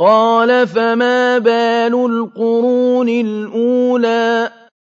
قَالَ فَمَا بَالُ الْقُرُونِ الْأُولَىٰ